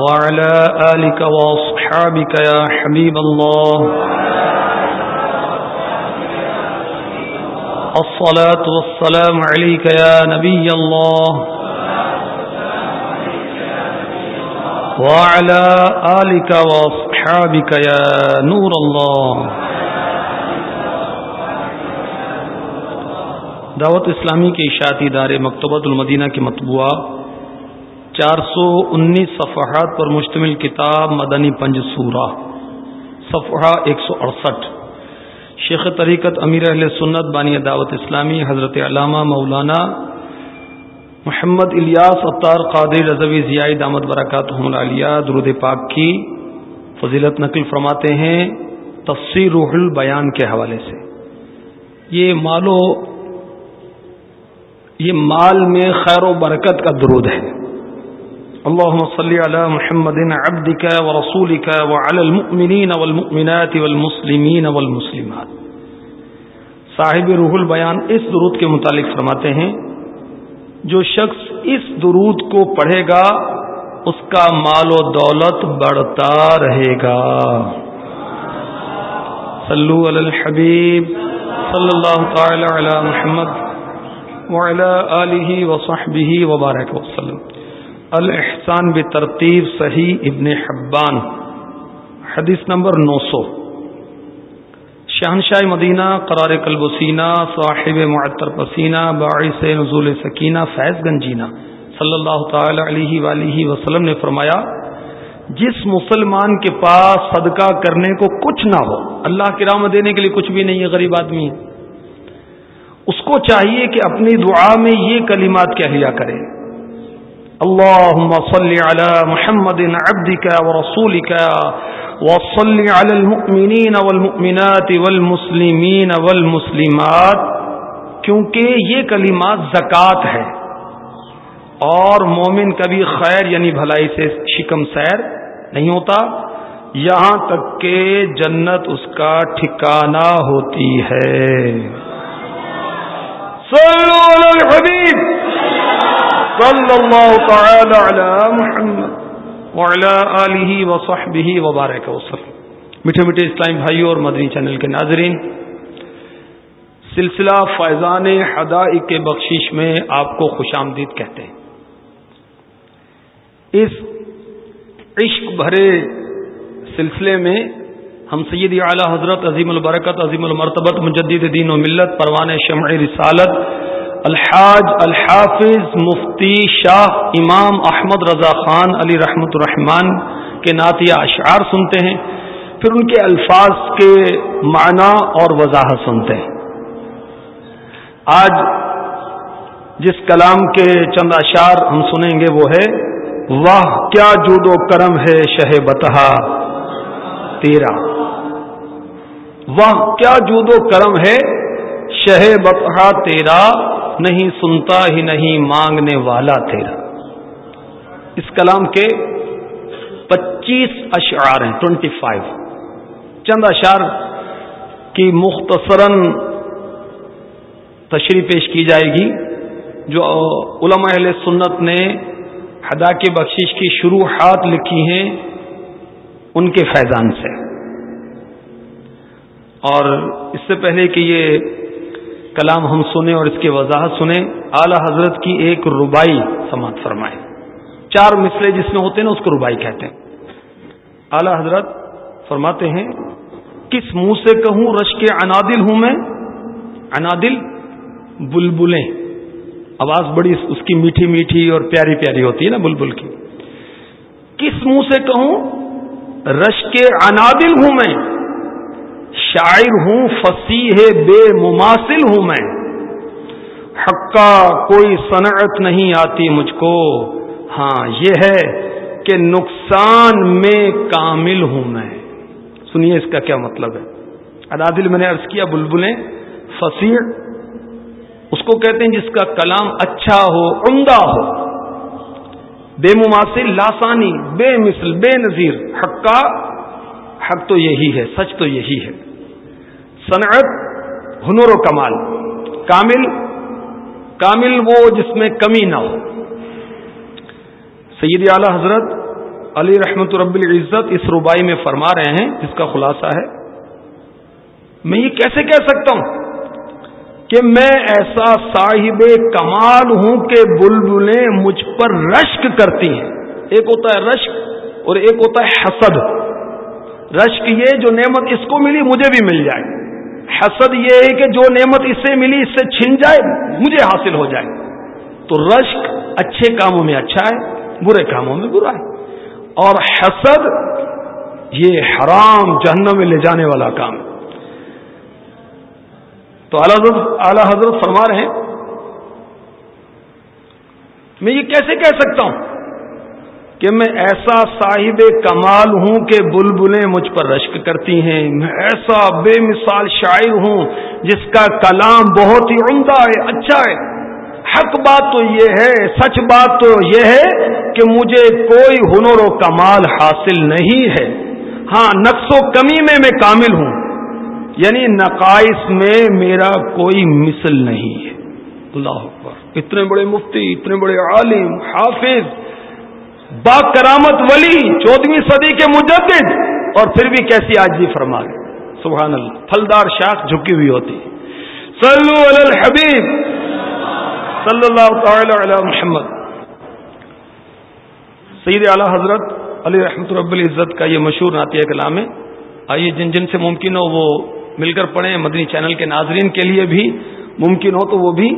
وعلى آلك وأصحابك يا حبيب الله. الصلاة والسلام عليك يا نبي الله. وعلى آلك وأصحابك يا نور الله. دعوت اسلامی کے اشاعتی ادارے مکتبۃ المدینہ کے مطبوعہ چار سو انیس صفحات پر مشتمل کتاب مدنی پنج سورہ، صفحہ ایک سو اڑسٹھ۔ شیخ طریقت امیر اہل سنت بانی دعوت اسلامی حضرت علامہ مولانا محمد الیاس اطار قادر رضوی ضیائی دامت برکات علیہ درود پاک کی فضیلت نقل فرماتے ہیں تفسیر روح البیان کے حوالے سے۔ یہ مالو یہ مال میں خیر و برکت کا درود ہے۔ اللهم صل على محمد عبدك ورسولك وعلى المؤمنين والمؤمنات والمسلمين والمسلمات۔ صاحب روح البیان اس درود کے متعلق فرماتے ہیں، جو شخص اس درود کو پڑھے گا، اس کا مال و دولت بڑھتا رہے گا۔ صلو علی الحبیب صلی اللہ تعالی علی محمد وعلى آلہ وصحبہ وبارک وسلم۔ الاحسان بترتیب صحیح ابن حبان، حدیث نمبر نو سو۔ شہنشاہ مدینہ، قرار قلب سینہ، صاحب معطر پسینہ، باعث نزول سکینہ، فیض گنجینہ۔ صلی اللہ تعالی علیہ وآلہ وسلم نے فرمایا، جس مسلمان کے پاس صدقہ کرنے کو کچھ نہ ہو، اللہ کی رام دینے کے لیے کچھ بھی نہیں ہے، غریب آدمی اس کو چاہیے کہ اپنی دعا میں یہ کلمات کہلیا کرے۔ اللهم صل على محمد عبدك ورسولك وصل على المؤمنين والمؤمنات والمسلمين والمسلمات، کیونکہ یہ کلمات زکوٰۃ ہے اور مومن کبھی خیر یعنی بھلائی سے شکم سیر نہیں ہوتا۔ یہاں تک کہ جنت اس کا ٹھکانہ ہوتی ہے۔ صلو علی الحبیب۔ صلی اللہ تعالی علی محمد وعلی آلہ وصحبہ وبارک وسلم. میٹھے میٹھے اسلام بھائیوں اور مدنی چینل کے ناظرین، سلسلہ فیضان حدائق بخشش میں آپ کو خوش آمدید کہتے ہیں۔ اس عشق بھرے سلسلے میں ہم سیدی اعلی حضرت عظیم البرکت، عظیم المرتبت، مجدد دین و ملت، پروان شمع رسالت الحاج الحافظ مفتی شاہ امام احمد رضا خان علی رحمت الرحمان کے نعتیہ اشعار سنتے ہیں، پھر ان کے الفاظ کے معنی اور وضاحت سنتے ہیں۔ آج جس کلام کے چند اشعار ہم سنیں گے وہ ہے، واہ کیا جود و کرم ہے شہ بتہا تیرا واہ کیا جود و کرم ہے شہ بتہا تیرا نہیں سنتا ہی نہیں مانگنے والا تیرا۔ اس کلام کے پچیس اشعار ہیں ٹوینٹی فائیو چند اشعار کی مختصراً تشریح پیش کی جائے گی، جو علماء اہل سنت نے ہدا کے بخشش کی شروحات لکھی ہیں ان کے فیضان سے۔ اور اس سے پہلے کہ یہ کلام ہم سنیں اور اس کی وضاحت سنیں، اعلی حضرت کی ایک ربائی سماعت فرمائے۔ چار مسئلے جس میں ہوتے ہیں نا، اس کو ربائی کہتے ہیں۔ اعلی حضرت فرماتے ہیں، کس منہ سے کہوں رش کے انادل ہوں میں؟ انادل بلبلیں۔ آواز بڑی اس کی میٹھی میٹھی اور پیاری پیاری ہوتی ہے نا بلبل کی۔ کس منہ سے کہوں رش کے انادل ہوں میں؟ شاعر ہوں فصیح بے مماثل ہوں میں۔ حقا کوئی صنعت نہیں آتی مجھ کو۔ ہاں یہ ہے کہ نقصان میں کامل ہوں میں۔ سنیے اس کا کیا مطلب ہے۔ ادادل میں نے ارض کیا، بلبلیں فصیح اس کو کہتے ہیں جس کا کلام اچھا ہو، عمدہ ہو۔ بے مماثل، لاسانی، بے مثل، بے نظیر حق کا حق تو یہی ہے، سچ تو یہی ہے۔ صنعت، ہنر و کمال۔ کامل کامل وہ جس میں کمی نہ ہو۔ سید اعلی حضرت علی رحمت رب العزت اس ربائی میں فرما رہے ہیں، جس کا خلاصہ ہے۔ میں یہ کیسے کہہ سکتا ہوں کہ میں ایسا صاحب کمال ہوں کہ بلبلیں مجھ پر رشک کرتی ہیں۔ ایک ہوتا ہے رشک اور ایک ہوتا ہے حسد۔ رشک یہ جو نعمت اس کو ملی، مجھے بھی مل جائے۔ حسد یہ ہے کہ جو نعمت اس سے ملی، اس سے چھن جائے، مجھے حاصل ہو جائے۔ تو رشک اچھے کاموں میں اچھا ہے، برے کاموں میں برا ہے۔ اور حسد یہ حرام جہنم میں لے جانے والا کام ہے۔ تو اعلی حضرت فرما رہے ہیں۔ میں یہ کیسے کہہ سکتا ہوں؟ کہ میں ایسا صاحب کمال ہوں کہ بلبلیں مجھ پر رشک کرتی ہیں۔ میں ایسا بے مثال شاعر ہوں جس کا کلام بہت ہی عمدہ ہے اچھا ہے۔ حق بات تو یہ ہے، سچ بات تو یہ ہے کہ مجھے کوئی ہنر و کمال حاصل نہیں ہے۔ ہاں نقص و کمی میں میں کامل ہوں۔ یعنی نقائص میں میرا کوئی مثل نہیں ہے۔ اللہ اکبر۔ اتنے بڑے مفتی، اتنے بڑے عالم، حافظ۔ با کرامت ولی، چودہویں صدی کے مجدد، اور پھر بھی کیسی آج بھی فرما رہے سبحان اللہ، پھلدار شاخ جھکی ہوئی ہوتی۔ صلو علی الحبیب۔ صلی اللہ تعالی علی محمد۔ سید اعلی حضرت علی رحمت رب العزت کا یہ مشہور نعتیہ کلام ہے۔ آئیے جن جن سے ممکن ہو وہ مل کر پڑھیں۔ مدنی چینل کے ناظرین کے لیے بھی ممکن ہو تو وہ بھی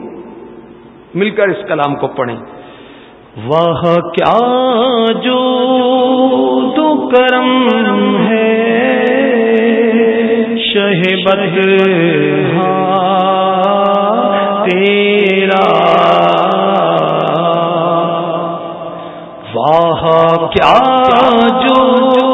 مل کر اس کلام کو پڑھیں۔ وہ کیا جو تو کرم ہے؟ شہ تیرا۔ واہ کیا جو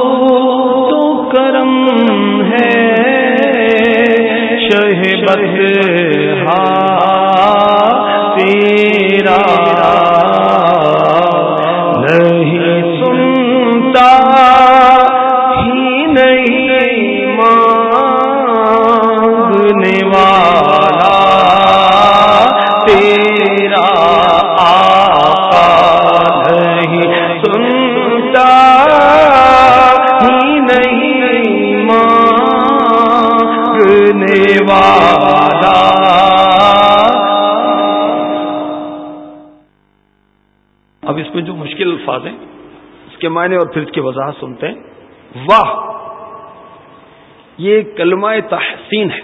معنی اور پھر اس کی وضاحت سنتے ہیں۔ واہ! یہ کلمہ تحسین ہے۔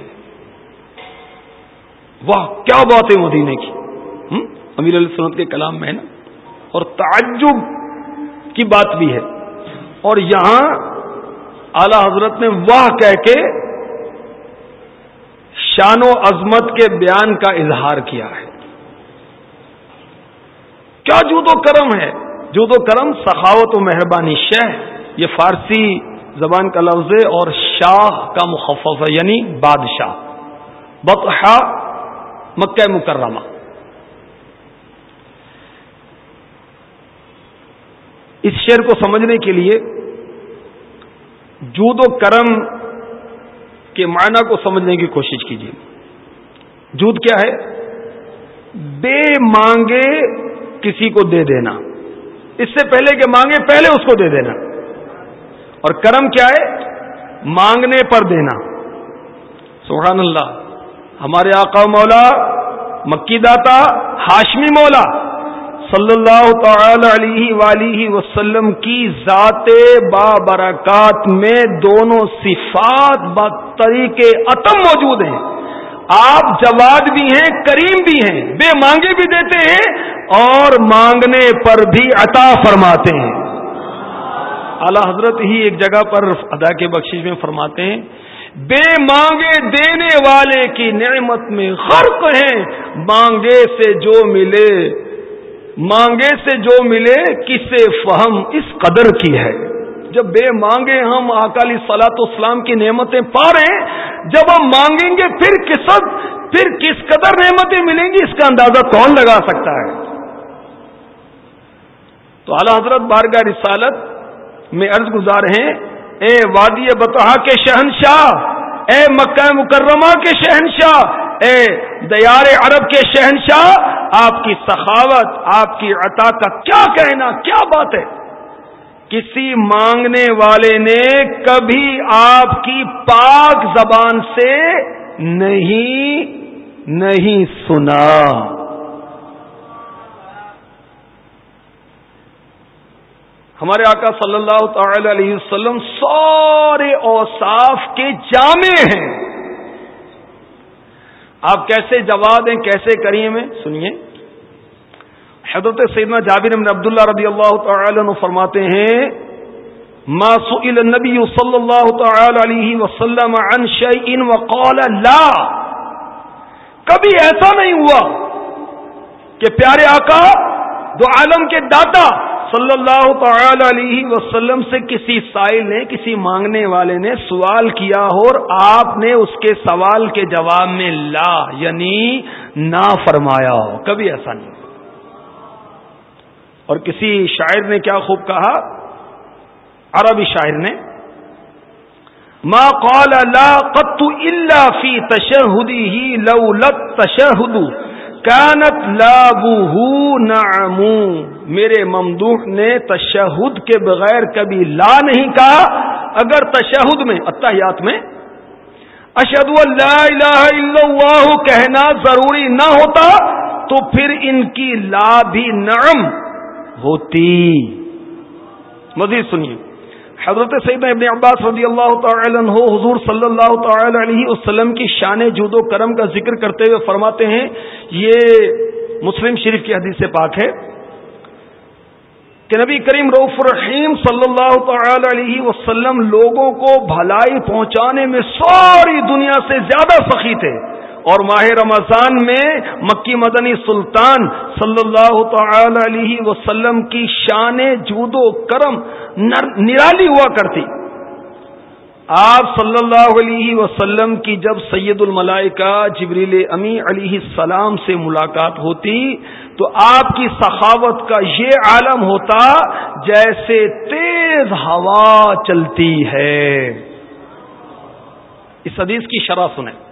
واہ، کیا بات ہے مدینے کی؟ امیر علیہ سنت کے کلام میں ہے نا؟ اور تعجب کی بات بھی ہے۔ اور یہاں اعلی حضرت نے واہ کہہ کے شان و عظمت کے بیان کا اظہار کیا ہے۔ کیا جو تو کرم ہے؟ جو تو کرم سخاوت و مہربانی شہ، یہ فارسی زبان کا لفظ ہے اور شاہ کا مخفف ہے یعنی بادشاہ۔ بطحا مکہ مکرمہ۔ اس شعر کو سمجھنے کے لیے جود و کرم کے معنی کو سمجھنے کی کوشش کیجیے۔ جود کیا ہے؟ بے مانگے کسی کو دے دینا۔ اس سے پہلے کہ مانگے، پہلے اس کو دے دینا۔ اور کرم کیا ہے؟ مانگنے پر دینا۔ سبحان اللہ۔ ہمارے آقا مولا، مکی داتا، ہاشمی مولا صلی اللہ تعالی علیہ ولی وسلم کی ذات با برکات میں دونوں صفات با طریقے اتم موجود ہیں۔ آپ جواد بھی ہیں، کریم بھی ہیں، بے مانگے بھی دیتے ہیں اور مانگنے پر بھی عطا فرماتے ہیں۔ اعلی حضرت ہی ایک جگہ پر ادا کے بخشش میں فرماتے ہیں، بے مانگے دینے والے کی نعمت میں غرق ہیں، مانگے سے جو ملے، مانگے سے جو ملے، کسے فہم اس قدر کی ہے۔ جب بے مانگے ہم اکالی سلاط اسلام کی نعمتیں پا رہے ہیں، جب ہم مانگیں گے، پھر کس پھر کس قدر نعمتیں ملیں گی؟ اس کا اندازہ کون لگا سکتا ہے؟ تو اعلی حضرت بارگاہ رسالت میں عرض گزار ہیں، اے وادی بتہا کے شہنشاہ، اے مکہ مکرمہ کے شہنشاہ، اے دیار عرب کے شہنشاہ، آپ کی سخاوت، آپ کی عطا کا کیا کہنا، کیا بات ہے؟ کسی مانگنے والے نے کبھی آپ کی پاک زبان سے نہیں نہیں سنا۔ ہمارے آقا صلی اللہ تعالی علیہ وسلم سارے اوصاف کے جامع ہیں۔ آپ کیسے جواب ہیں کیسے کریم ہیں سنیے۔ حضرت سیدنا جابر بن عبداللہ رضی اللہ تعالی عنہ فرماتے ہیں، ما سئل النبی صلی اللہ تعالی علیہ وسلم عن شیء وقال لا. کبھی ایسا نہیں ہوا کہ پیارے آقا دو عالم کے داتا صلی اللہ تعالی علیہ وسلم سے کسی سائل نے، کسی مانگنے والے نے سوال کیا ہو اور آپ نے اس کے سوال کے جواب میں لا یعنی نہ فرمایا ہو، کبھی ایسا نہیں۔ اور کسی شاعر نے کیا خوب کہا؟ عربی شاعر نے، ما قال لا قط الا فی تشہدی ہی لو لت تشہد، کانت لابو میرے ممدوح نے تشہد کے بغیر کبھی لا نہیں کہا، اگر تشہد میں، اتحیات میں اشد اللہ الہ الا اللہ کہنا ضروری نہ ہوتا، تو پھر ان کی لا بھی نعم۔ ہوتی۔ مزید سنیے۔ حضرت سیدنا ابن عباس رضی اللہ تعالی عنہ حضور صلی اللہ تعالی علیہ وسلم کی شان جود و کرم کا ذکر کرتے ہوئے فرماتے ہیں، یہ مسلم شریف کی حدیث سے پاک ہے کہ نبی کریم روف الرحیم صلی اللہ تعالی علیہ وسلم لوگوں کو بھلائی پہنچانے میں ساری دنیا سے زیادہ سخی تھے۔ اور ماہ رمضان میں مکی مدنی سلطان صلی اللہ تعالی علیہ وسلم کی شان جود و کرم نرالی ہوا کرتی۔ آپ صلی اللہ علیہ وسلم کی جب سید الملائکہ جبریل امی علیہ السلام سے ملاقات ہوتی، تو آپ کی سخاوت کا یہ عالم ہوتا جیسے تیز ہوا چلتی ہے۔ اس حدیث کی شرح سنیں۔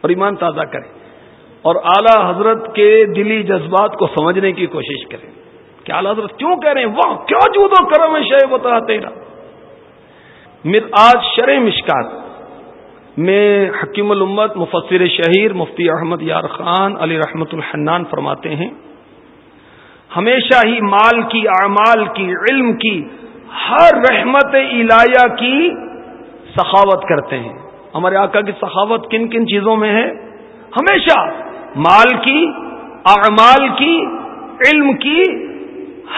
اور ایمان تازہ کریں اور اعلی حضرت کے دلی جذبات کو سمجھنے کی کوشش کریں کہ اعلی حضرت کیوں کہہ رہے ہیں؟ واہ، کیا جودو کرم ہے شہ بتا تیرا؟ مر آج شرح مشکات میں حکیم الامت مفسر شہیر مفتی احمد یار خان علی رحمت الحنان فرماتے ہیں، ہمیشہ ہی مال کی، اعمال کی، علم کی، ہر رحمت الہیہ کی سخاوت کرتے ہیں۔ ہمارے آقا کی سخاوت کن کن چیزوں میں ہے؟ ہمیشہ مال کی، اعمال کی، علم کی،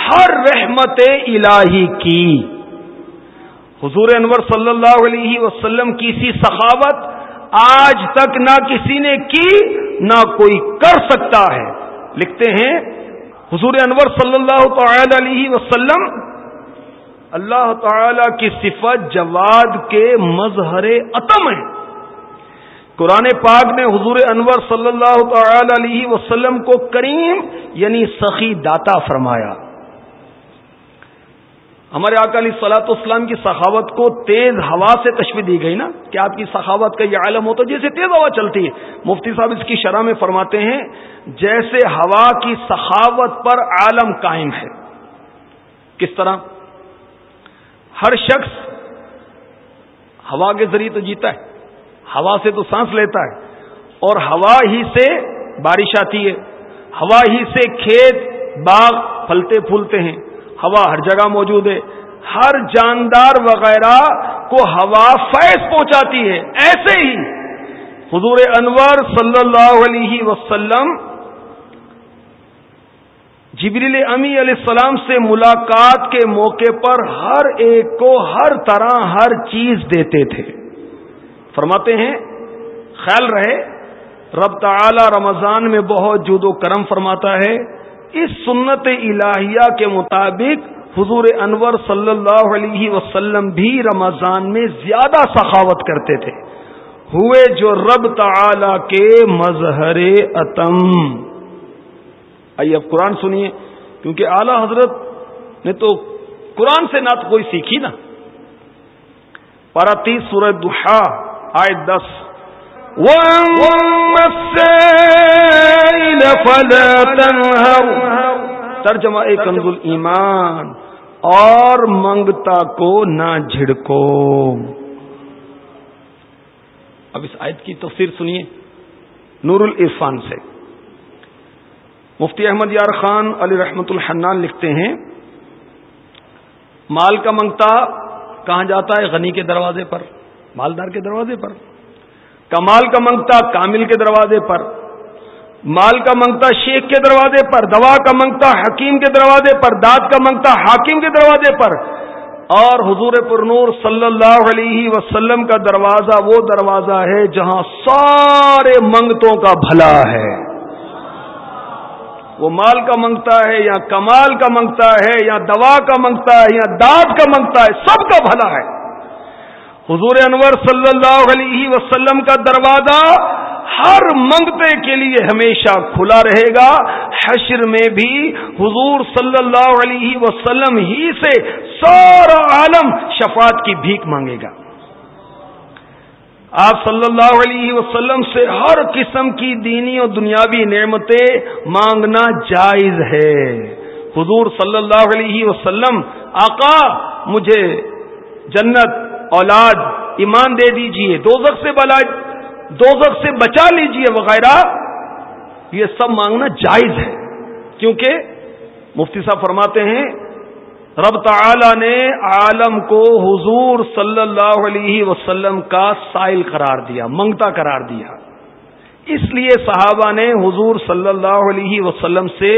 ہر رحمت الہی کی۔ حضور انور صلی اللہ علیہ وسلم کی سی سخاوت آج تک نہ کسی نے کی، نہ کوئی کر سکتا ہے۔ لکھتے ہیں، حضور انور صلی اللہ تعالی علیہ وسلم اللہ تعالی کی صفت جواد کے مظہر عتم ہے۔ قرآن پاک نے حضور انور صلی اللہ تعالی علیہ وسلم کو کریم یعنی سخی داتا فرمایا۔ ہمارے اکالی سلاط اسلام کی سخاوت کو تیز ہوا سے تشوی دی گئی نا۔ کہ آپ کی سخاوت کا یہ عالم ہوتا جیسے تیز ہوا چلتی ہے۔ مفتی صاحب اس کی شرح میں فرماتے ہیں، جیسے ہوا کی سخاوت پر عالم قائم ہے۔ کس طرح؟ ہر شخص ہوا کے ذریعے تو جیتا ہے، ہوا سے تو سانس لیتا ہے، اور ہوا ہی سے بارش آتی ہے۔ ہوا ہی سے کھیت باغ پھلتے پھولتے ہیں۔ ہوا ہر جگہ موجود ہے۔ ہر جاندار وغیرہ کو ہوا فیض پہنچاتی ہے۔ ایسے ہی حضور انور صلی اللہ علیہ وسلم جبریل امی علیہ السلام سے ملاقات کے موقع پر ہر ایک کو ہر طرح ہر چیز دیتے تھے۔ فرماتے ہیں، خیال رہے، رب تعالی رمضان میں بہت جود و کرم فرماتا ہے۔ اس سنت الہیہ کے مطابق حضور انور صلی اللہ علیہ وسلم بھی رمضان میں زیادہ سخاوت کرتے تھے۔ ہوئے جو رب تعالی کے مظہر اتم۔ آئیے اب قرآن سنیے۔ کیونکہ اعلی حضرت نے تو قرآن سے نہ تو کوئی سیکھی نا۔ پارا تیس سورج دہا آئے دس۔ ترجمہ کنز ایمان۔ اور منگتا کو نہ جھڑکو۔ اب اس آیت کی تفسیر سنیے۔ نور العرفان سے۔ مفتی احمد یار خان علی رحمت الحنان لکھتے ہیں، مال کا منگتا کہاں جاتا ہے؟ غنی کے دروازے پر، مالدار کے دروازے پر۔ کمال کا منگتا کامل کے دروازے پر۔ مال کا منگتا شیخ کے دروازے پر۔ دوا کا منگتا حکیم کے دروازے پر۔ دانت کا منگتا حاکم کے دروازے پر۔ اور حضور پر نور صلی اللہ علیہ وسلم کا دروازہ وہ دروازہ ہے جہاں سارے منگتوں کا بھلا ہے۔ وہ مال کا منگتا ہے یا کمال کا منگتا ہے یا دوا کا منگتا ہے یا دانت کا منگتا ہے، سب کا بھلا ہے۔ حضور انور صلی اللہ علیہ وسلم کا دروازہ ہر منگتے کے لیے ہمیشہ کھلا رہے گا۔ حشر میں بھی حضور صلی اللہ علیہ وسلم ہی سے سارا عالم شفاعت کی بھیک مانگے گا۔ آپ صلی اللہ علیہ وسلم سے ہر قسم کی دینی اور دنیاوی نعمتیں مانگنا جائز ہے۔ حضور صلی اللہ علیہ وسلم، آقا، مجھے جنت، اولاد، ایمان دے دیجیے، دوزخ سے بلا، دوزخ سے بچا لیجیے وغیرہ، یہ سب مانگنا جائز ہے۔ کیونکہ مفتی صاحب فرماتے ہیں رب تعالی نے عالم کو حضور صلی اللہ علیہ وسلم کا سائل قرار دیا منگتا قرار دیا۔ اس لیے صحابہ نے حضور صلی اللہ علیہ وسلم سے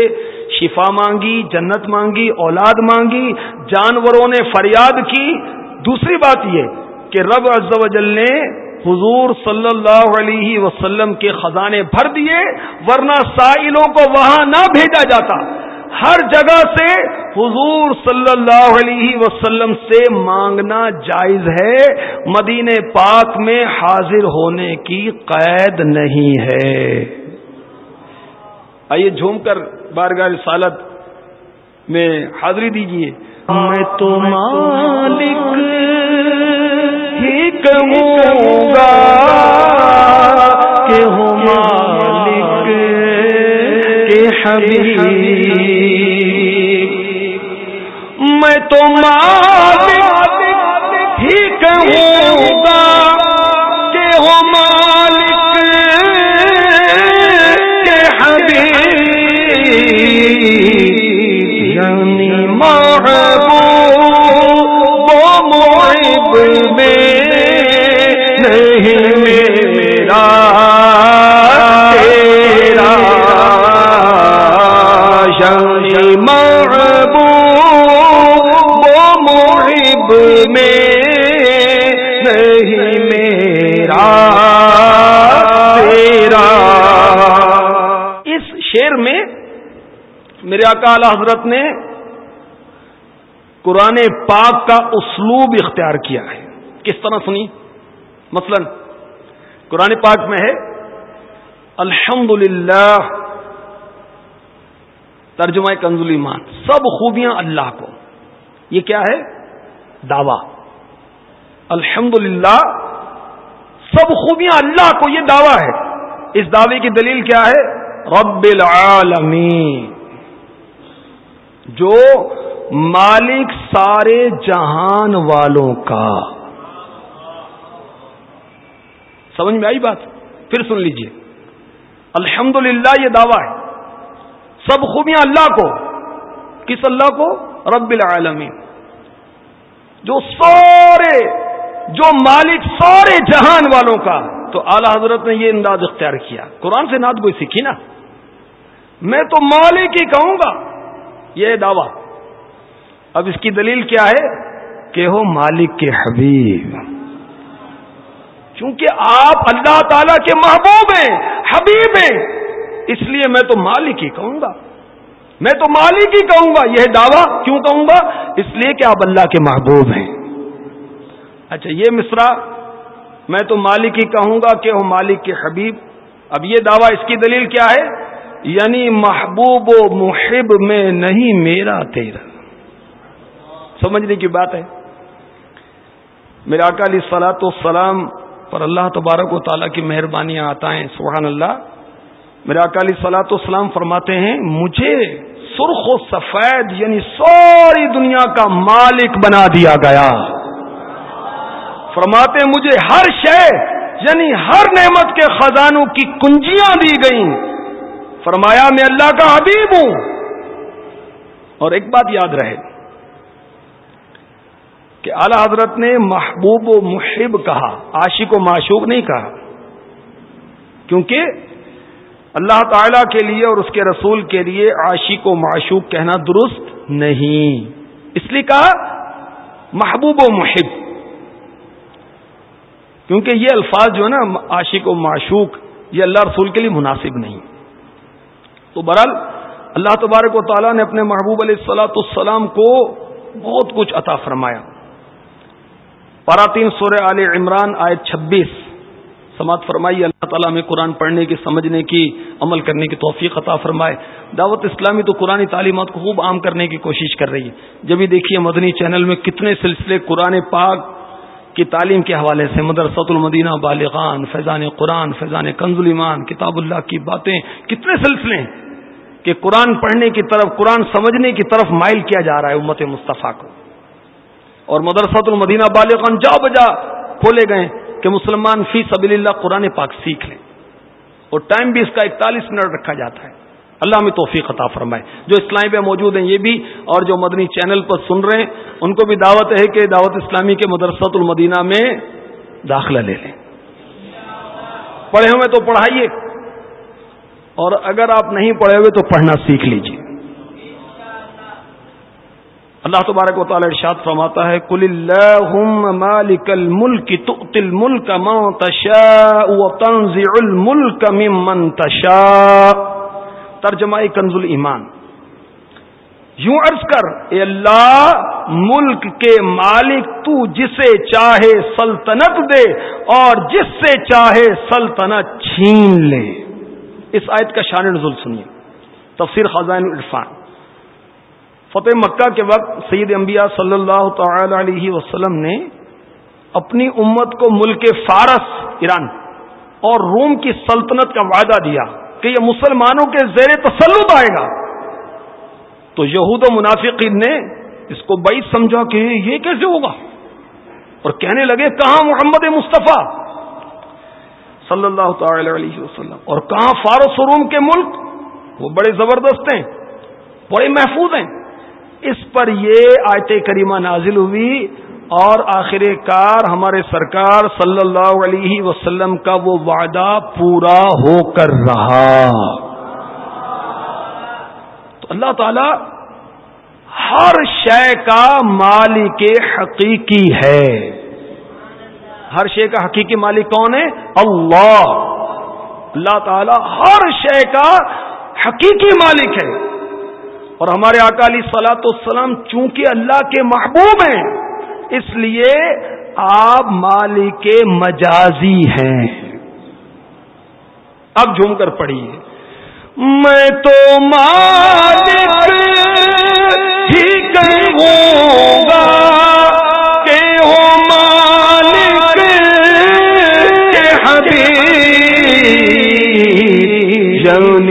شفا مانگی، جنت مانگی، اولاد مانگی، جانوروں نے فریاد کی۔ دوسری بات یہ کہ رب عز و جل نے حضور صلی اللہ علیہ وسلم کے خزانے بھر دیے، ورنہ سائلوں کو وہاں نہ بھیجا جاتا۔ ہر جگہ سے حضور صلی اللہ علیہ وسلم سے مانگنا جائز ہے۔ مدین پاک میں حاضر ہونے کی قید نہیں ہے۔ آئیے جھوم کر بارگاہ رسالت میں حاضری دیجیے میں تو مالک ہی کہوں گا کہ ہوں مالک کے حبیب میں تو مالک ہی کہوں گا۔ میرے اکال حضرت نے قرآن پاک کا اسلوب اختیار کیا ہے۔ کس طرح سنی؟ مثلا قرآن پاک میں ہے الحمد للہ ترجمہ کنزلی مان سب خوبیاں اللہ کو۔ یہ کیا ہے؟ دعوی۔ الحمد سب خوبیاں اللہ کو، یہ دعویٰ ہے۔ اس دعوے کی دلیل کیا ہے؟ رب العالمین۔ جو مالک سارے جہان والوں کا۔ سمجھ میں آئی بات؟ پھر سن لیجیے۔ الحمد یہ دعویٰ ہے۔ سب خوبیاں اللہ کو۔ کس اللہ کو؟ رب العالمین۔ جو سارے، جو مالک سارے جہان والوں کا۔ تو اعلی حضرت نے یہ انداز اختیار کیا۔ قرآن سے ناد کوئی سیکھی نا؟ میں تو مالک ہی کہوں گا۔ یہ دعویٰ۔ اب اس کی دلیل کیا ہے؟ کہ ہو مالک کے حبیب۔ چونکہ آپ اللہ تعالی کے محبوب ہیں، حبیب ہیں، اس لیے میں تو مالک ہی کہوں گا۔ میں تو مالک ہی کہوں گا۔ یہ دعویٰ کیوں کہوں گا؟ اس لیے کہ آپ اللہ کے محبوب ہیں۔ اچھا یہ مصرا میں تو مالک ہی کہوں گا کہ وہ مالک کے حبیب۔ اب یہ دعویٰ اس کی دلیل کیا ہے؟ یعنی محبوب و محب میں نہیں میرا تیرا۔ سمجھنے کی بات ہے؟ میرے اکالی سلاۃ السلام پر اللہ تبارک و تعالیٰ کی مہربانیاں آتا ہے سبحان اللہ۔ میرے اکالی سلاۃ السلام فرماتے ہیں، مجھے سرخ و سفید یعنی ساری دنیا کا مالک بنا دیا گیا۔ فرماتے مجھے ہر شے یعنی ہر نعمت کے خزانوں کی کنجیاں دی گئیں۔ فرمایا، میں اللہ کا حبیب ہوں۔ اور ایک بات یاد رہے کہ اعلی حضرت نے محبوب و محب کہا، عاشق و معشوق نہیں کہا، کیونکہ اللہ تعالی کے لیے اور اس کے رسول کے لیے عاشق و معشوق کہنا درست نہیں۔ اس لیے کہا، محبوب و محب۔ کیونکہ یہ الفاظ جو ہے نا، عاشق و معشوق، یہ اللہ رسول کے لیے مناسب نہیں۔ تو برحال اللہ تبارک و تعالیٰ نے اپنے محبوب علیہ السلاۃ السلام کو بہت کچھ عطا فرمایا۔ پاراتین سورہ عال عمران آئے چھبیس۔ سماعت فرمائی، اللہ تعالیٰ میں قرآن پڑھنے کی، سمجھنے کی، عمل کرنے کی توفیق عطا فرمائے۔ دعوت اسلامی تو قرآن تعلیمات کو خوب عام کرنے کی کوشش کر رہی ہے۔ جبھی دیکھیے، مدنی چینل میں کتنے سلسلے قرآن پاک کی تعلیم کے حوالے سے، مدرسۃ المدینہ، بالغان، فیضان قرآن، فیضان کنز ایمان کتاب اللہ کی باتیں، کتنے سلسلے ہیں۔ کہ قرآن پڑھنے کی طرف، قرآن سمجھنے کی طرف مائل کیا جا رہا ہے امت مصطفیٰ کو۔ اور مدرسۃ المدینہ بالغان جا بجا کھولے گئے کہ مسلمان فی سبیل اللہ قرآن پاک سیکھ لیں۔ اور ٹائم بھی اس کا اکتالیس منٹ رکھا جاتا ہے۔ اللہ میں توفیق عطا فرمائے۔ جو اسلام پہ موجود ہیں یہ بھی، اور جو مدنی چینل پر سن رہے ہیں، ان کو بھی دعوت ہے کہ دعوت اسلامی کے مدرسۃ المدینہ میں داخلہ لے لیں۔ پڑھے ہوئے تو پڑھائیے۔ اور اگر آپ نہیں پڑھے ہوئے تو پڑھنا سیکھ لیجیے اللہ تبارک و تعالی ارشاد فرماتا ہے کل مالک الملک تؤتی الملک من تشاء وتنزع الملک ممن تشاء۔ ترجمہ کنز ایمان یوں عرض کر، اے اللہ، ملک کے مالک تو جسے چاہے سلطنت دے اور جس سے چاہے سلطنت چھین لے۔ اس آیت کا شان نزول سنیے۔ تفسیر خزان عرفان فتح مکہ کے وقت سید انبیاء صلی اللہ تعالی علیہ وسلم نے اپنی امت کو ملک فارس، ایران اور روم کی سلطنت کا وعدہ دیا کہ یہ مسلمانوں کے زیر تسلط آئے گا۔ تو یہود و منافقین نے اس کو بئی سمجھا کہ یہ کیسے ہوگا؟ اور کہنے لگے، کہاں محمد مصطفیٰ؟ صلی اللہ تعالی علیہ وسلم۔ اور کہاں فارس روم کے ملک؟ وہ بڑے زبردست ہیں، بڑے محفوظ ہیں۔ اس پر یہ آیت کریمہ نازل ہوئی اور آخر کار ہمارے سرکار صلی اللہ علیہ وسلم کا وہ وعدہ پورا ہو کر رہا۔ تو اللہ تعالی ہر شے کا مالک حقیقی ہے۔ ہر شے کا حقیقی مالک کون ہے؟ اللہ۔ اللہ تعالی ہر شے کا حقیقی مالک ہے۔ اور ہمارے اکالی سلاۃ السلام چونکہ اللہ کے محبوب ہیں، اس لیے آپ مالک مجازی ہیں۔ اب جھوم کر پڑھیے۔ میں تو مالک ہی کہوں گا۔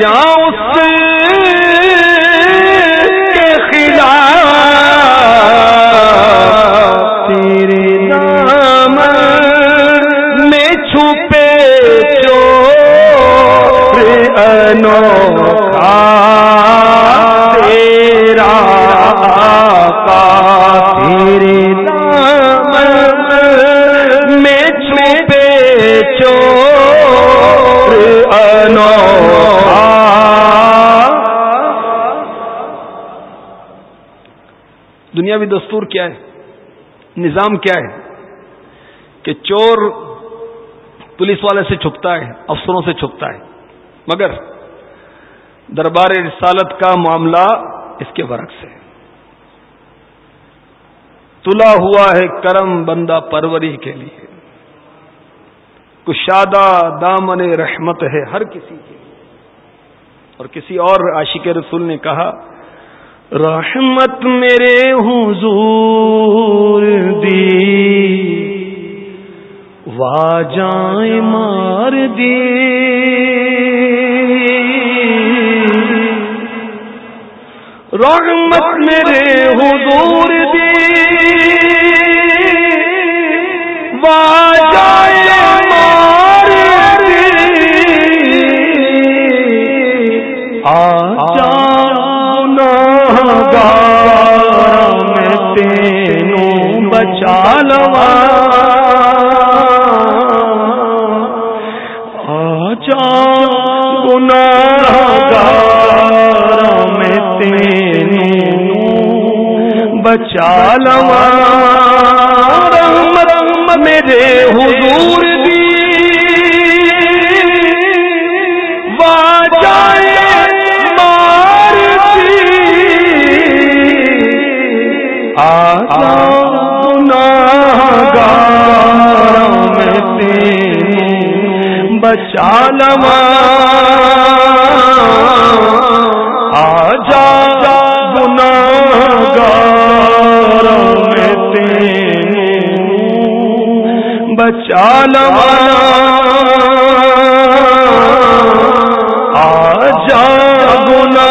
یا اس کے خلاف تیرے نام میں چھپے چو دنیاوی دستور کیا ہے؟ نظام کیا ہے؟ کہ چور پولیس والے سے چھپتا ہے، افسروں سے چھپتا ہے۔ مگر دربار رسالت کا معاملہ اس کے برعکس ہے۔ تلا ہوا ہے کرم بندہ پروری کے لیے۔ کشادہ دامن رحمت ہے ہر کسی کے اور کسی اور عاشق رسول نے کہا رحمت میرے حضور دی۔ واجائیں مار دی۔ رحمت میرے حضور دی۔ واجائیں تینوں بچا لوا آجا گنا میں تینوں بچا لوا رحم رحم میرے حضور دی بچا لوا آ جا گنا گار بچا لوا آ جا گنا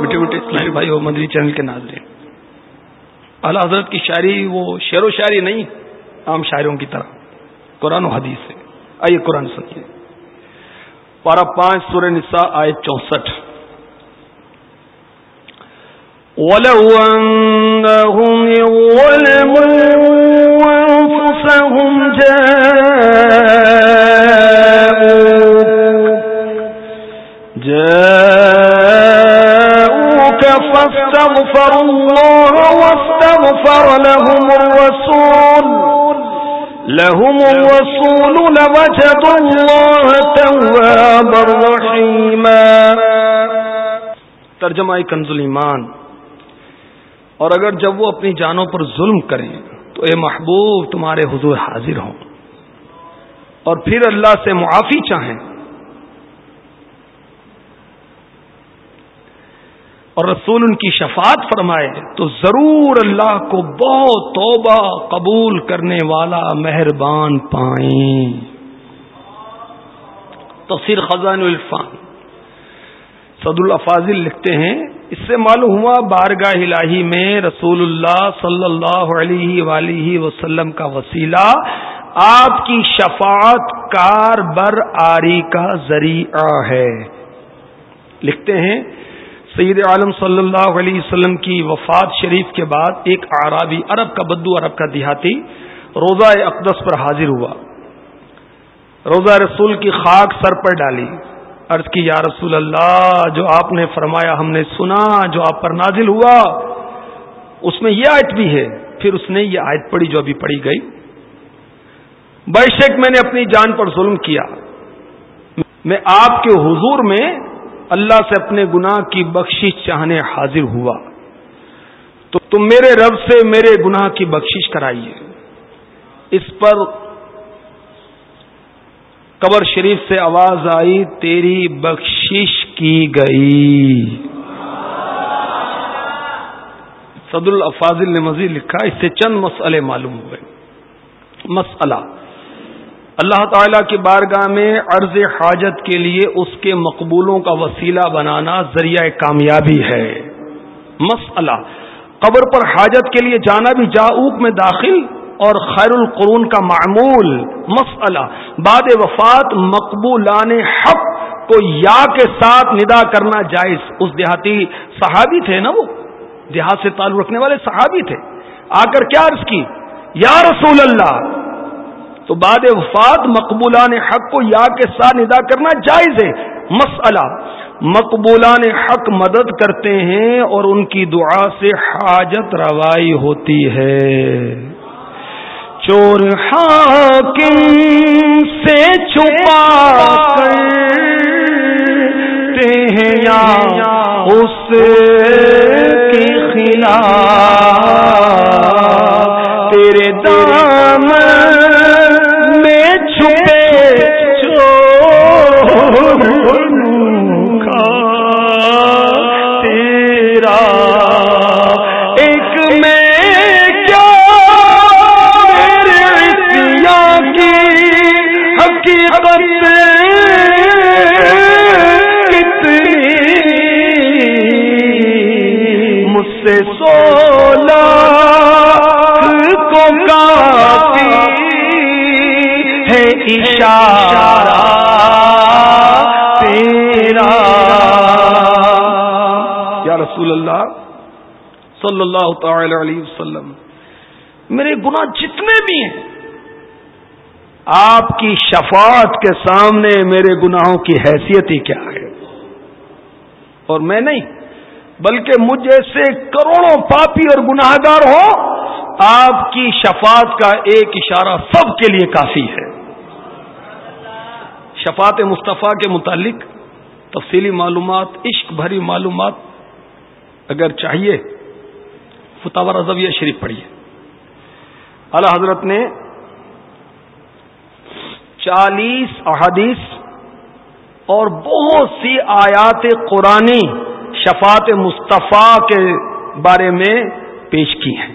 میٹھے میٹھے اسلامی بھائی، وہ مدری چینل کے ناظرین اعلی حضرت کی شاعری، وہ شعر و شاعری نہیں، عام شاعروں کی طرح۔ قرآن و حدیث ہے آئیے قرآن سنیے۔ پارا پانچ، سورہ نساء آئے چونسٹھ۔ ولو أنهم يظلموا أنفسهم جاءوك فاستغفروا الله واستغفر لهم الرسول. لهم الرسول لوجدوا الله توابا رحيما. ترجمہ کنز ایمان اور اگر جب وہ اپنی جانوں پر ظلم کریں، تو اے محبوب تمہارے حضور حاضر ہوں. اور پھر اللہ سے معافی چاہیں اور رسول ان کی شفاعت فرمائے، تو ضرور اللہ کو بہت توبہ قبول کرنے والا مہربان پائیں۔ تفسیر خزان الفان صد الفاظل لکھتے ہیں، اس سے معلوم ہوا بارگاہ الہی میں رسول اللہ صلی اللہ علیہ ولیہ وسلم کا وسیلہ آپ کی شفاعت کار بر آری کا ذریعہ ہے۔ لکھتے ہیں سید عالم صلی اللہ علیہ وسلم کی وفات شریف کے بعد ایک عربی عرب کا بدو عرب کا دیہاتی روزہ اقدس پر حاضر ہوا۔ روزہ رسول کی خاک سر پر ڈالی۔ عرض کی، یا رسول اللہ، جو آپ نے فرمایا ہم نے سنا، جو آپ پر نازل ہوا، اس میں یہ آیت بھی ہے۔ پھر اس نے یہ آیت پڑھی جو ابھی پڑھی گئی۔ بیشک میں نے اپنی جان پر ظلم کیا۔ میں آپ کے حضور میں اللہ سے اپنے گناہ کی بخشش چاہنے حاضر ہوا۔ تو تم میرے رب سے میرے گناہ کی بخشش کرائیے۔ اس پر قبر شریف سے آواز آئی، تیری بخشش کی گئی۔ صد الفاظل نے مزید لکھا، اس سے چند مسئلے معلوم ہوئے۔ مسئلہ اللہ تعالی کی بارگاہ میں عرض حاجت کے لیے اس کے مقبولوں کا وسیلہ بنانا ذریعہ کامیابی ہے۔ مسئلہ، قبر پر حاجت کے لیے جانا بھی جاؤک میں داخل اور خیر القرون کا معمول۔ مسئلہ، بعد وفات مقبولان حق کو یا کے ساتھ ندا کرنا جائز۔ اس دیہاتی صحابی تھے نا وہ؟ دیہات سے تعلق رکھنے والے صحابی تھے۔ آ کر کیا عرض کی؟ یا رسول اللہ تو بعد وفات مقبولان حق کو یا کے ساتھ ندا کرنا جائز ہے۔ مسئلہ، مقبولان حق مدد کرتے ہیں اور ان کی دعا سے حاجت روائی ہوتی ہے۔ چور حاکم سے چھپا کرتے ہیں یا اس کے خلاف اشارہ تیرا۔ یا رسول اللہ صلی اللہ تعالی علیہ وسلم، میرے گناہ جتنے بھی ہیں، آپ کی شفاعت کے سامنے میرے گناہوں کی حیثیت ہی کیا ہے؟ اور میں نہیں، بلکہ مجھ جیسے کروڑوں پاپی اور گناہ گار ہو آپ کی شفاعت کا ایک اشارہ سب کے لیے کافی ہے۔ شفاعت مصطفیٰ کے متعلق تفصیلی معلومات، عشق بھری معلومات اگر چاہیے فتح رضویہ شریف پڑھیے۔ اعلی حضرت نے چالیس احادیث اور بہت سی آیات قرآنی شفات مصطفیٰ کے بارے میں پیش کی ہیں۔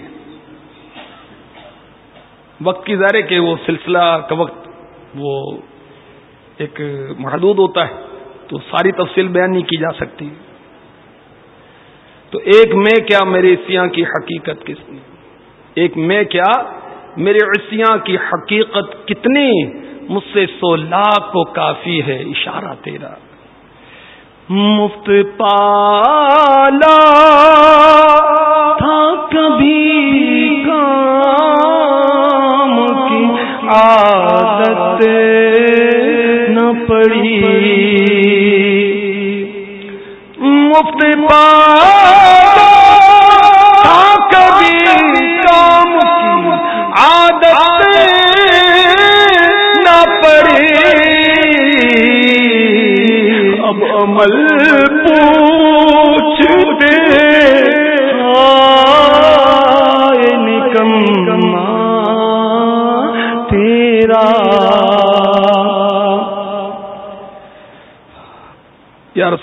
وقت کی ظاہر کہ وہ سلسلہ کا وقت وہ ایک محدود ہوتا ہے تو ساری تفصیل بیان نہیں کی جا سکتی۔ تو ایک میں کیا میرے عصیاں کی حقیقت کس نے ایک میں کیا میرے عصیاں کی حقیقت کتنی؟ مجھ سے سو لاکھ کو کافی ہے، اشارہ تیرا۔ مفت پالا تھا کبھی کام کی عادت پڑی مفت پالا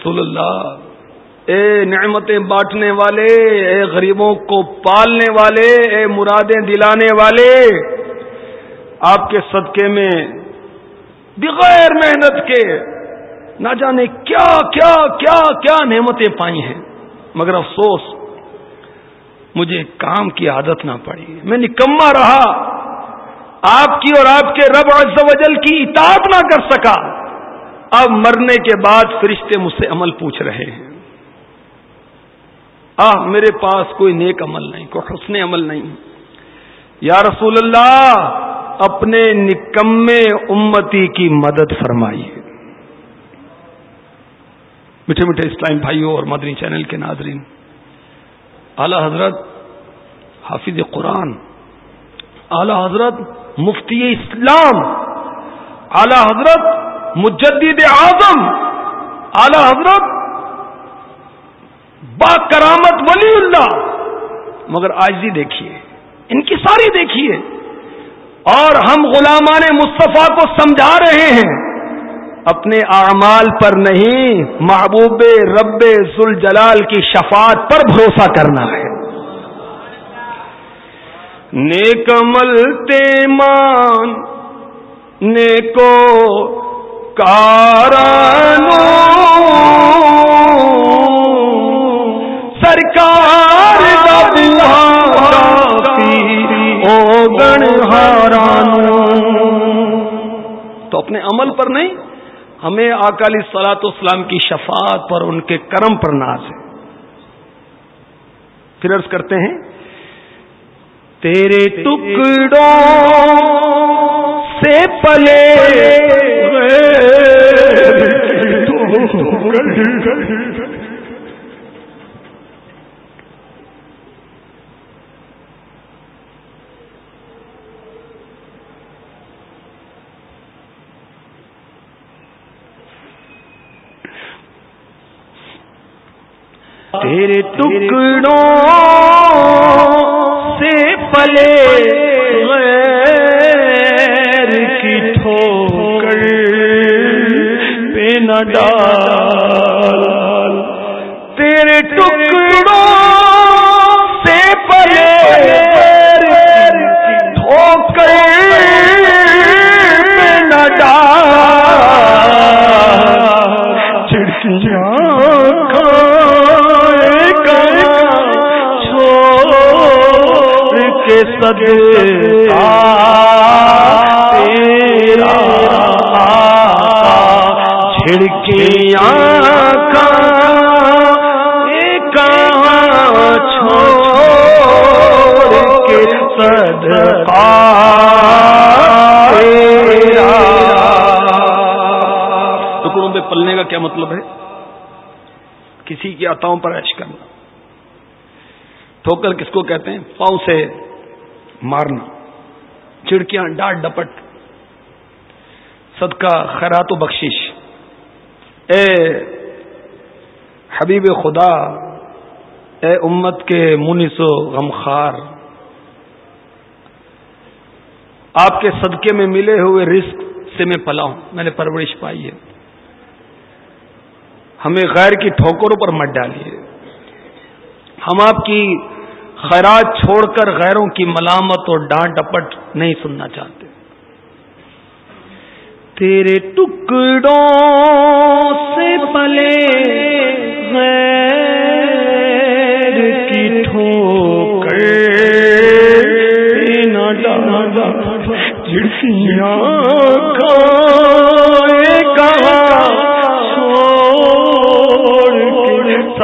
رسول اللہ۔ اے نعمتیں بانٹنے والے، اے غریبوں کو پالنے والے، اے مرادیں دلانے والے، آپ کے صدقے میں بغیر محنت کے نہ جانے کیا کیا کیا کیا نعمتیں پائی ہیں۔ مگر افسوس، مجھے کام کی عادت نہ پڑی۔ میں نکما رہا، آپ کی اور آپ کے رب عز و جل کی اطاعت نہ کر سکا۔ اب مرنے کے بعد فرشتے مجھ سے عمل پوچھ رہے ہیں۔ آ میرے پاس کوئی نیک عمل نہیں، کوئی حسن عمل نہیں۔ یا رسول اللہ، اپنے نکمے امتی کی مدد فرمائیے۔ میٹھے میٹھے اسلام بھائیوں اور مدنی چینل کے ناظرین، اعلی حضرت حافظ قرآن، اعلی حضرت مفتی اسلام، اعلی حضرت مجدد اعظم اعلی حضرت، با کرامت ولی اللہ۔ مگر آج بھی دیکھیے، ان کی ساری دیکھیے۔ اور ہم غلامان مصطفیٰ کو سمجھا رہے ہیں، اپنے اعمال پر نہیں، محبوب رب سل جلال کی شفاعت پر بھروسہ کرنا ہے۔ نیکمل تیمان، نیکو کارانو سرکار او گن ہارانو تو اپنے عمل پر نہیں، ہمیں اکالی سلاط اسلام کی شفاعت پر، ان کے کرم پر ناز ہے۔ پھر عرض کرتے ہیں، تیرے ٹکڑوں سے پلے تیرے ٹکڑوں سے پلے غیر کی ٹھوکر پہ نہ ڈال۔ تیرے ٹکڑوں سے پلے ٹھوکر پہ نہ ڈال۔ چڑکیاں تیرا چھڑکیاں کسی کی عطاؤں پر عیش کرنا۔ ٹھوکر کس کو کہتے ہیں؟ پاؤں سے مارنا۔ چڑکیاں ڈاٹ ڈپٹ۔ صدقہ، خیرات و بخشش۔ اے حبیب خدا، اے امت کے منس و غمخار آپ کے صدقے میں ملے ہوئے رزق سے میں پلا ہوں۔ میں نے پرورش پائی ہے۔ ہمیں غیر کی ٹھوکروں پر مت ڈالیے۔ ہم آپ کی خیرات چھوڑ کر غیروں کی ملامت اور ڈانٹ ڈپٹ نہیں سننا چاہتے۔ تیرے ٹکڑوں سے پلے غیر کی ٹھوکر۔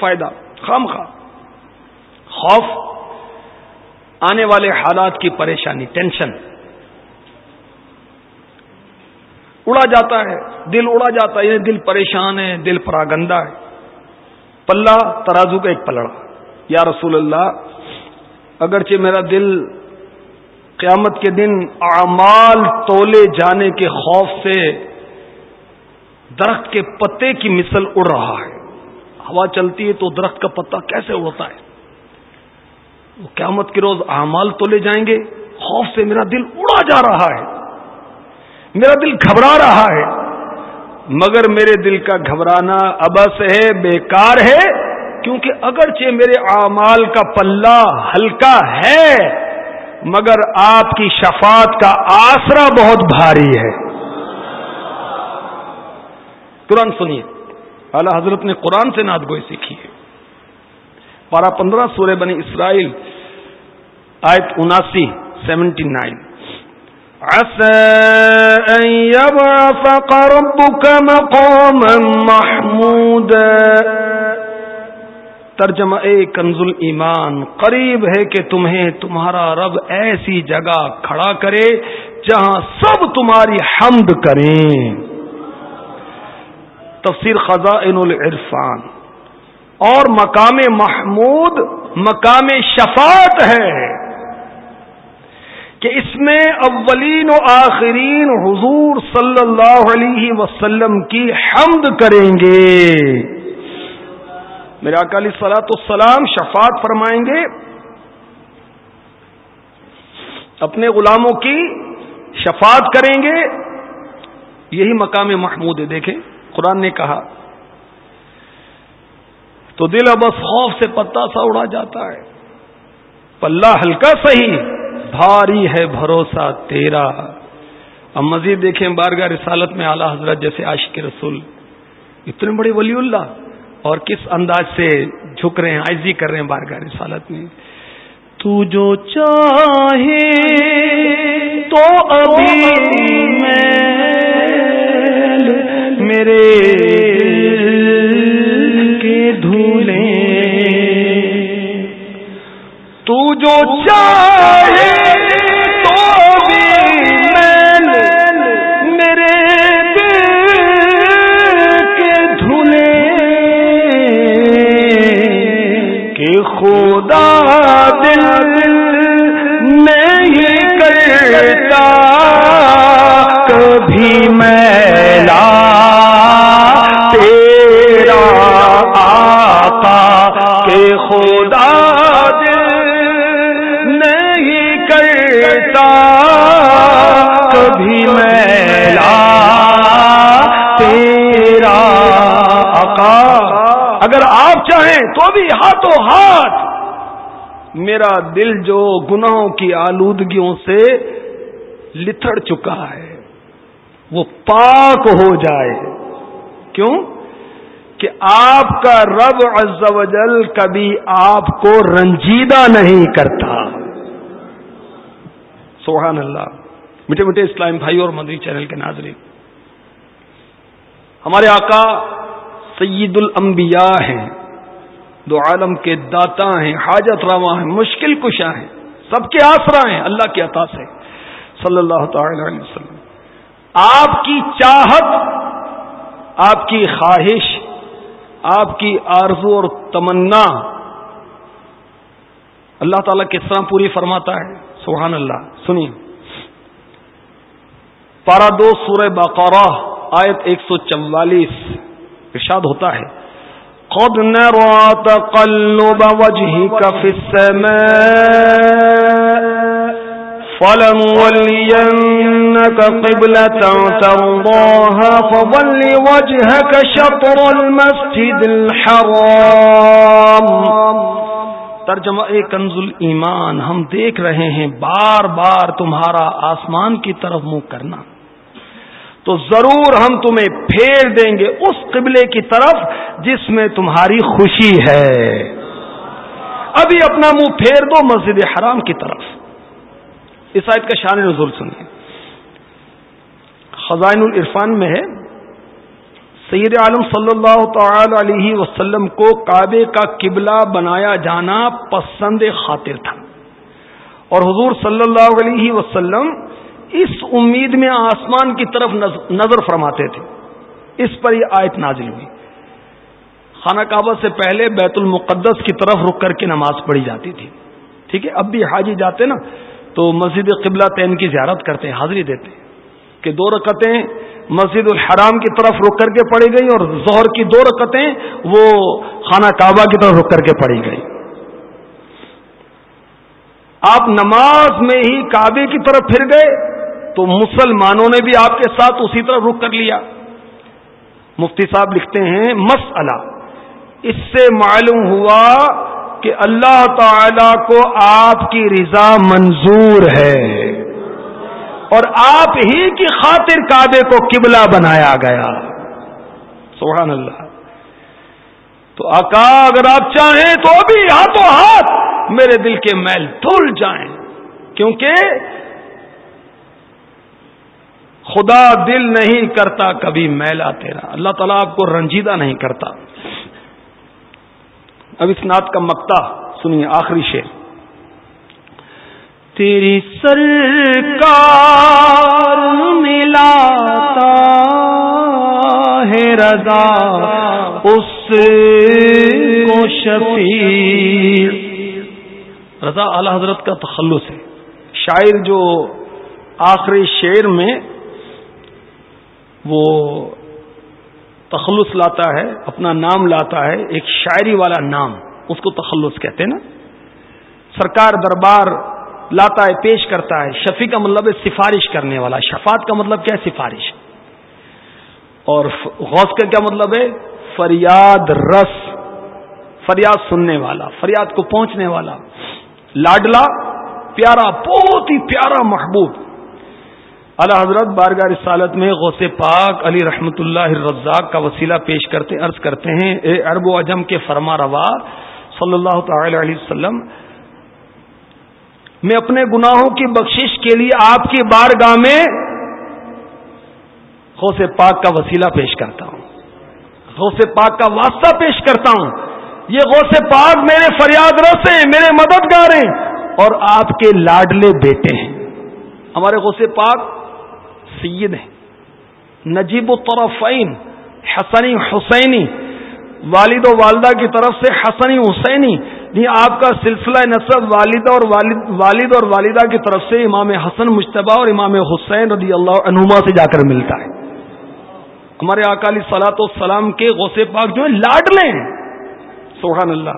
فائدہ، خام خواہ۔ خوف آنے والے حالات کی پریشانی، ٹینشن۔ اڑا جاتا ہے، دل اڑا جاتا ہے یعنی دل پریشان ہے، دل پراگندہ ہے۔ پلہ، ترازو کا ایک پلڑا۔ یا رسول اللہ، اگرچہ میرا دل قیامت کے دن اعمال تولے جانے کے خوف سے درخت کے پتے کی مثل اڑ رہا ہے۔ ہوا چلتی ہے تو درخت کا پتا کیسے اڑتا ہے؟ وہ قیامت کے روز اعمال تو لے جائیں گے، خوف سے میرا دل اڑا جا رہا ہے، میرا دل گھبرا رہا ہے، مگر میرے دل کا گھبرانا ابس ہے، بیکار ہے، کیونکہ اگرچہ میرے اعمال کا پلہ ہلکا ہے، مگر آپ کی شفاعت کا آسرا بہت بھاری ہے۔ قرآن سنیے۔ اعلی حضرت نے قرآن سے ناد گوئی سیکھی ہے۔ پارہ پندرہ سورہ بنی اسرائیل، آیت اناسی، سیونٹی نائن۔ محمود ترجمہ اے کنز ایمان قریب ہے کہ تمہیں تمہارا رب ایسی جگہ کھڑا کرے جہاں سب تمہاری حمد کریں۔ تفسیر خزائن العرفان۔ اور مقام محمود، مقام شفاعت ہے کہ اس میں اولین و آخرین حضور صلی اللہ علیہ وسلم کی حمد کریں گے۔ میرے اکالی سلاۃ السلام شفاعت فرمائیں گے۔ اپنے غلاموں کی شفاعت کریں گے۔ یہی مقام محمود ہے، دیکھیں۔ قرآن نے کہا، تو دل اب خوف سے پتا سا اڑا جاتا ہے۔ پلہ ہلکا صحیح بھاری ہے بھروسہ تیرا۔ اب مزید دیکھیں بارگاہ رسالت میں اعلی حضرت جیسے عاشق رسول۔ اتنے بڑے ولی اللہ، اور کس انداز سے جھک رہے ہیں آئزی کر رہے ہیں بارگاہ رسالت میں۔ تو جو چاہے تو ابھی میرے کے دھولے۔ تو جو چاہے تو بھی میرے کے دھولے۔ کہ خدا دل نہیں کرتا کبھی خدا نہیں کرتا، کبھی میلا تیرا آقا۔ اگر آپ چاہیں تو بھی ہاتھوں ہاتھ۔ میرا دل جو گناہوں کی آلودگیوں سے لتڑ چکا ہے، وہ پاک ہو جائے۔ کیوں؟ کہ آپ کا رب عز و جل کبھی آپ کو رنجیدہ نہیں کرتا۔ سبحان اللہ۔ میٹھے میٹھے اسلام بھائی اور مدری چینل کے ناظرین۔ ہمارے آقا سید الانبیاء ہیں۔ دو عالم کے داتا ہیں، حاجت روا ہیں، مشکل کشا ہیں۔ سب کے آسرا ہیں، اللہ کے عطا سے۔ صلی اللہ تعالی علیہ وسلم۔ آپ کی چاہت، آپ کی خواہش آپ کی آرزو اور تمنا اللہ تعالیٰ کس طرح پوری فرماتا ہے۔ سبحان اللہ۔ سنیے۔ پارا دو سورہ بقرہ، آیت ایک سو چوالیس۔ ارشاد ہوتا ہے۔ خود تقلب وجهك في السماء فلنولينك قبلة ترضاها، فظل وجهك شطر المسجد الحرام. ترجمہ کنز ایمان ہم دیکھ رہے ہیں بار بار تمہارا آسمان کی طرف منہ کرنا۔ تو ضرور ہم تمہیں پھیر دیں گے اس قبلے کی طرف جس میں تمہاری خوشی ہے۔ ابھی اپنا منہ پھیر دو مسجد حرام کی طرف۔ اس آیت کا شان نزول سنیے خزائن العرفان میں ہے، سید عالم صلی اللہ تعالی علیہ وسلم کو کعبے کا قبلہ بنایا جانا پسند خاطر تھا۔ اور حضور صلی اللہ علیہ وسلم اس امید میں آسمان کی طرف نظر فرماتے تھے۔ اس پر یہ آیت نازل ہوئی۔ خانہ کعبہ سے پہلے بیت المقدس کی طرف رک کر کے نماز پڑھی جاتی تھی۔ ٹھیک ہے، اب بھی حاجی جاتے نا۔ تو مسجد قبلہ تین کی زیارت کرتے ہیں، حاضری دیتے ہیں کہ دو رکتیں مسجد الحرام کی طرف رک کر کے پڑی گئی اور زہر کی دو رکتیں وہ خانہ کعبہ کی طرف رک کر کے پڑی گئی آپ نماز میں ہی کعبے کی طرف پھر گئے تو مسلمانوں نے بھی آپ کے ساتھ اسی طرح رخ کر لیا۔ مفتی صاحب لکھتے ہیں، مسئلہ، اس سے معلوم ہوا کہ اللہ تعالی کو آپ کی رضا منظور ہے اور آپ ہی کی خاطر کعبے کو قبلہ بنایا گیا۔ سبحان اللہ۔ تو آقا، اگر آپ چاہیں تو ابھی ہاتھوں ہاتھ میرے دل کے میل دھل جائیں۔ کیونکہ خدا دل نہیں کرتا کبھی میلا تیرا اللہ تعالیٰ آپ کو رنجیدہ نہیں کرتا۔ اب اس نعت کا مکتا سنیے، آخری شیر تیری سرکار ملاتا ہے رضا، اس کو شفیع۔ رضا اعلی حضرت کا تخلص ہے۔ شاعر جو آخری شعر میں وہ تخلص لاتا ہے، اپنا نام لاتا ہے، ایک شاعری والا نام، اس کو تخلص کہتے ہیں نا؟ سرکار دربار لاتا ہے، پیش کرتا ہے، شفیع کا مطلب ہے سفارش کرنے والا۔ شفاعت کا مطلب کیا ہے؟ سفارش۔ اور غوث کا کیا مطلب ہے؟ فریاد رس، فریاد سننے والا، فریاد کو پہنچنے والا۔ لاڈلا، پیارا، بہت ہی پیارا محبوب۔ اعلی حضرت بارگاہ رسالت میں غوث پاک علی رحمت اللہ الرزاق کا وسیلہ پیش کرتے عرض کرتے ہیں، اے عرب و اجم کے فرما روا صلی اللہ تعالی علیہ وسلم، میں اپنے گناہوں کی بخشش کے لیے آپ کی بارگاہ میں غوث پاک کا وسیلہ پیش کرتا ہوں۔ غوث پاک کا واسطہ پیش کرتا ہوں۔ یہ غوث پاک میرے فریاد رس ہیں میرے مددگار ہیں اور آپ کے لاڈلے بیٹے ہیں۔ ہمارے غوث پاک سید ہیں۔ نجیب الطرفین، حسنی حسینی۔ والد و والدہ کی طرف سے حسنی حسینی۔ یہ آپ کا سلسلہ نصب والدہ اور والد والد اور والدہ کی طرف سے امام حسن مشتبہ اور امام حسین رضی اللہ عنہما سے جا کر ملتا ہے۔ ہمارے اکالی سلاط السلام کے غوث پاک جو ہیں، لاڈلے ہیں۔ سبحان اللہ۔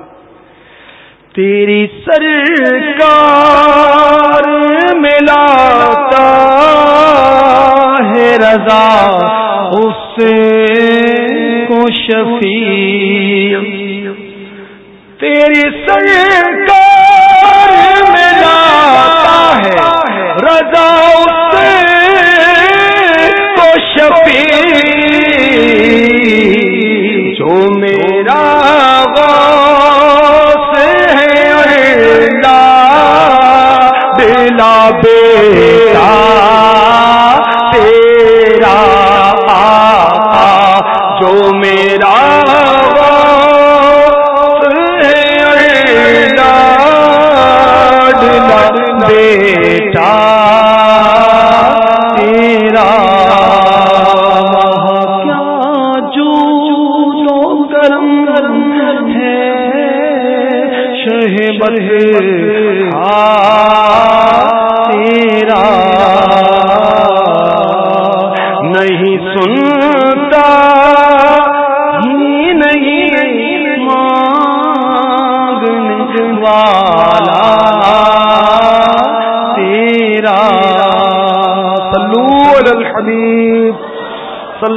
تیری سرکار ملاتا رضا اس کو شفیع تیری سرکار ملاتا ہے رضا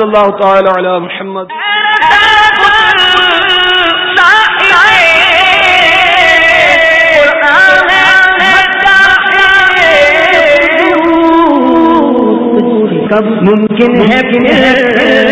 صلی اللہ تعالی علی محمد. کب ممکن ہے